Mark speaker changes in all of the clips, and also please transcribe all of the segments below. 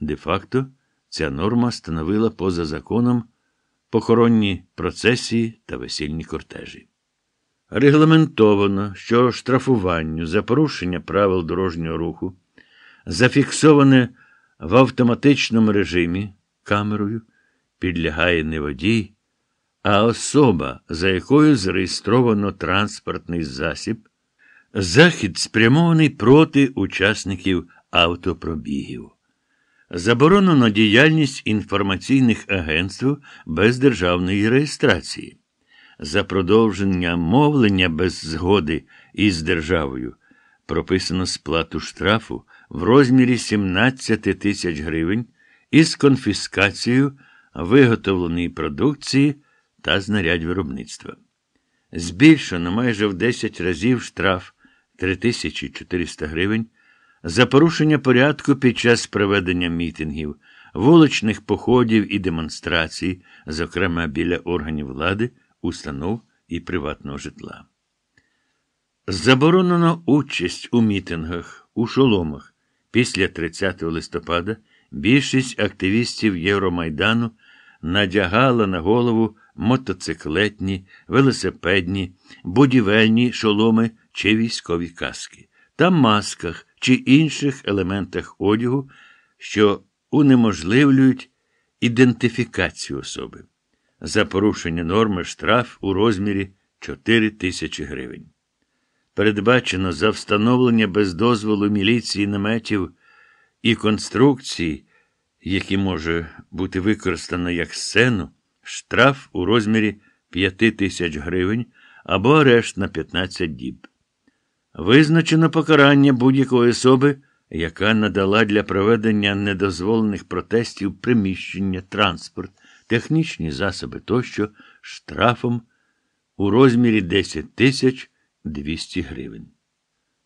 Speaker 1: Де-факто ця норма становила поза законом похоронні процесії та весільні кортежі. Регламентовано, що штрафуванню за порушення правил дорожнього руху, зафіксоване в автоматичному режимі камерою, підлягає не водій, а особа, за якою зареєстровано транспортний засіб, захід спрямований проти учасників автопробігів. Заборонено діяльність інформаційних агентств без державної реєстрації. За продовження мовлення без згоди із державою прописано сплату штрафу в розмірі 17 тисяч гривень із конфіскацією виготовленої продукції та знарядь виробництва. Збільшено майже в 10 разів штраф 3400 гривень за порушення порядку під час проведення мітингів, вуличних походів і демонстрацій, зокрема біля органів влади, установ і приватного житла. Заборонено участь у мітингах, у шоломах. Після 30 листопада більшість активістів Євромайдану надягала на голову мотоциклетні, велосипедні, будівельні шоломи чи військові каски та масках чи інших елементах одягу, що унеможливлюють ідентифікацію особи. За порушення норми штраф у розмірі 4 тисячі гривень. Передбачено за встановлення без дозволу міліції наметів і конструкцій, які може бути використано як сцену, штраф у розмірі 5 тисяч гривень або арешт на 15 діб. Визначено покарання будь-якої особи, яка надала для проведення недозволених протестів приміщення, транспорт, технічні засоби тощо штрафом у розмірі 10 тисяч 200 гривень.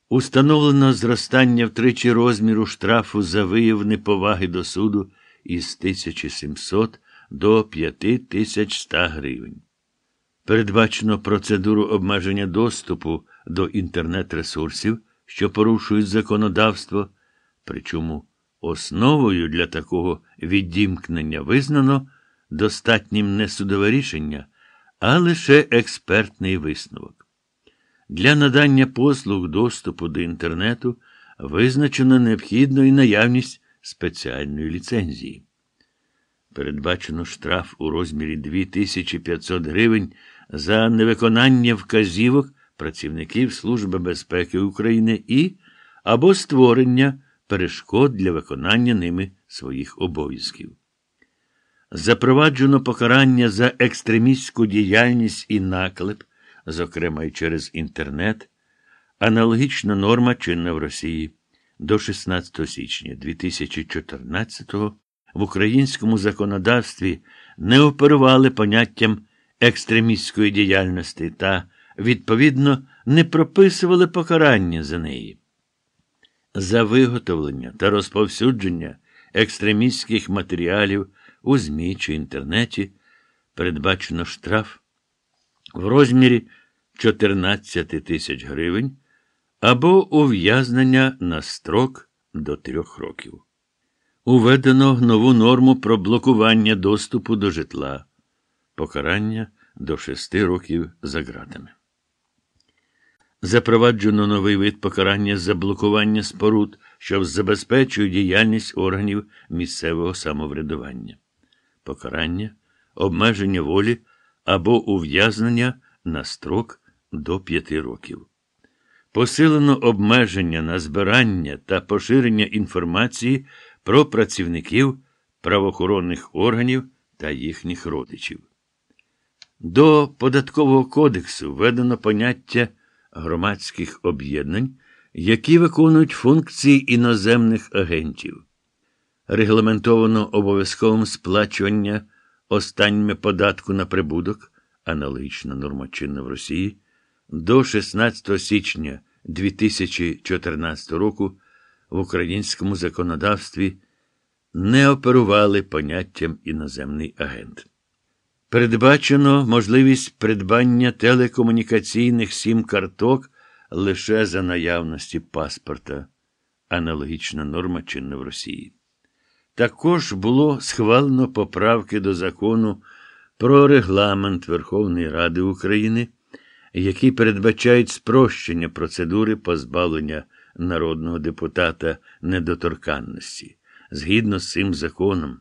Speaker 1: Установлено зростання втричі розміру штрафу за вияв неповаги до суду із 1700 до 5100 гривень. Передбачено процедуру обмеження доступу до інтернет-ресурсів, що порушують законодавство, причому основою для такого відімкнення визнано достатнім не судове рішення, а лише експертний висновок. Для надання послуг доступу до інтернету визначено необхідну і наявність спеціальної ліцензії. Передбачено штраф у розмірі 2500 гривень за невиконання вказівок працівників Служби безпеки України і або створення перешкод для виконання ними своїх обов'язків. Запроваджено покарання за екстремістську діяльність і наклеп, зокрема й через інтернет, аналогічна норма чинна в Росії до 16 січня 2014-го в українському законодавстві не оперували поняттям екстремістської діяльності та, відповідно, не прописували покарання за неї. За виготовлення та розповсюдження екстремістських матеріалів у ЗМІ чи інтернеті передбачено штраф в розмірі 14 тисяч гривень або ув'язнення на строк до трьох років. Уведено нову норму про блокування доступу до житла, покарання до шести років за ґратами. Запроваджено новий вид покарання за блокування споруд, що забезпечує діяльність органів місцевого самоврядування, покарання, обмеження волі або ув'язнення на строк до п'яти років. Посилено обмеження на збирання та поширення інформації про працівників правоохоронних органів та їхніх родичів. До Податкового кодексу введено поняття громадських об'єднань, які виконують функції іноземних агентів. Регламентовано обов'язковим сплачування останніми податку на прибуток, аналогічна норма чинна в Росії, до 16 січня 2014 року в українському законодавстві не оперували поняттям іноземний агент. Передбачено можливість придбання телекомунікаційних сім-карток лише за наявності паспорта, аналогічна норма чинна в Росії. Також було схвалено поправки до закону про регламент Верховної Ради України, які передбачають спрощення процедури позбавлення народного депутата недоторканності. Згідно з цим законом,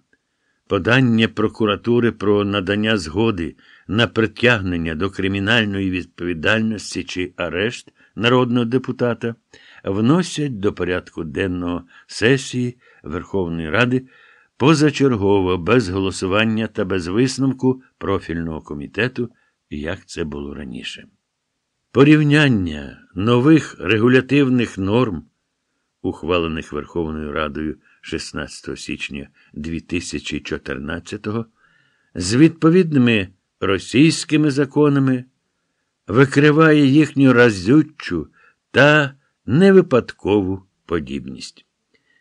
Speaker 1: подання прокуратури про надання згоди на притягнення до кримінальної відповідальності чи арешт народного депутата вносять до порядку денного сесії Верховної Ради позачергово без голосування та без висновку профільного комітету, як це було раніше. Порівняння нових регулятивних норм, ухвалених Верховною Радою 16 січня 2014 з відповідними російськими законами, викриває їхню разючу та невипадкову подібність.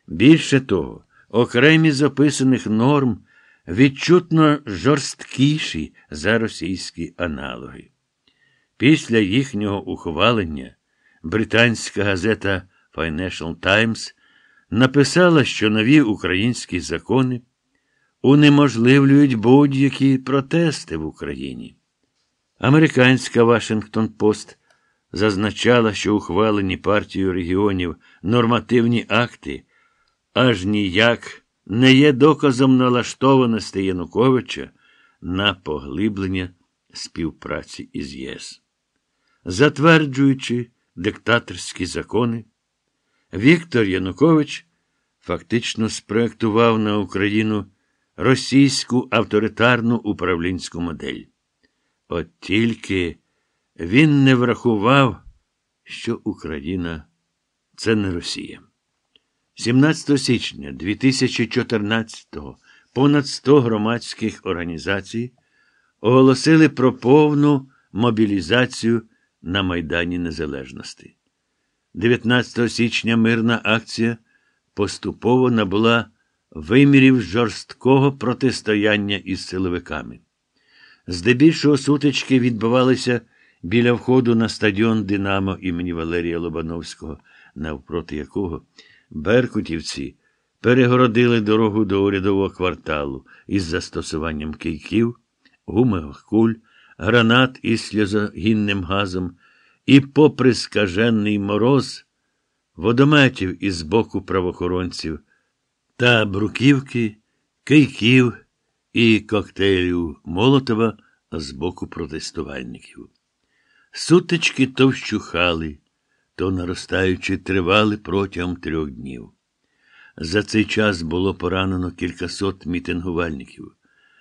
Speaker 1: Більше того, окремі з описаних норм відчутно жорсткіші за російські аналоги. Після їхнього ухвалення британська газета Financial Times написала, що нові українські закони унеможливлюють будь-які протести в Україні. Американська Вашингтон Пост зазначала, що ухвалені партією регіонів нормативні акти аж ніяк не є доказом налаштованості Януковича на поглиблення співпраці із ЄС. Затверджуючи диктаторські закони, Віктор Янукович фактично спроектував на Україну російську авторитарну управлінську модель. От тільки він не врахував, що Україна це не Росія. 17 січня 2014-го понад 100 громадських організацій оголосили про повну мобілізацію на Майдані Незалежності. 19 січня мирна акція поступово набула вимірів жорсткого протистояння із силовиками. Здебільшого сутички відбувалися біля входу на стадіон Динамо імені Валерія Лобановського, навпроти якого беркутівці перегородили дорогу до урядового кварталу із застосуванням кийків, гумових куль, гранат із сльозогінним газом і, попри скажений мороз, водометів із боку правоохоронців та бруківки, кийків і коктейлів Молотова з боку протестувальників. Сутички то вщухали, то наростаючи тривали протягом трьох днів. За цей час було поранено кількасот мітингувальників.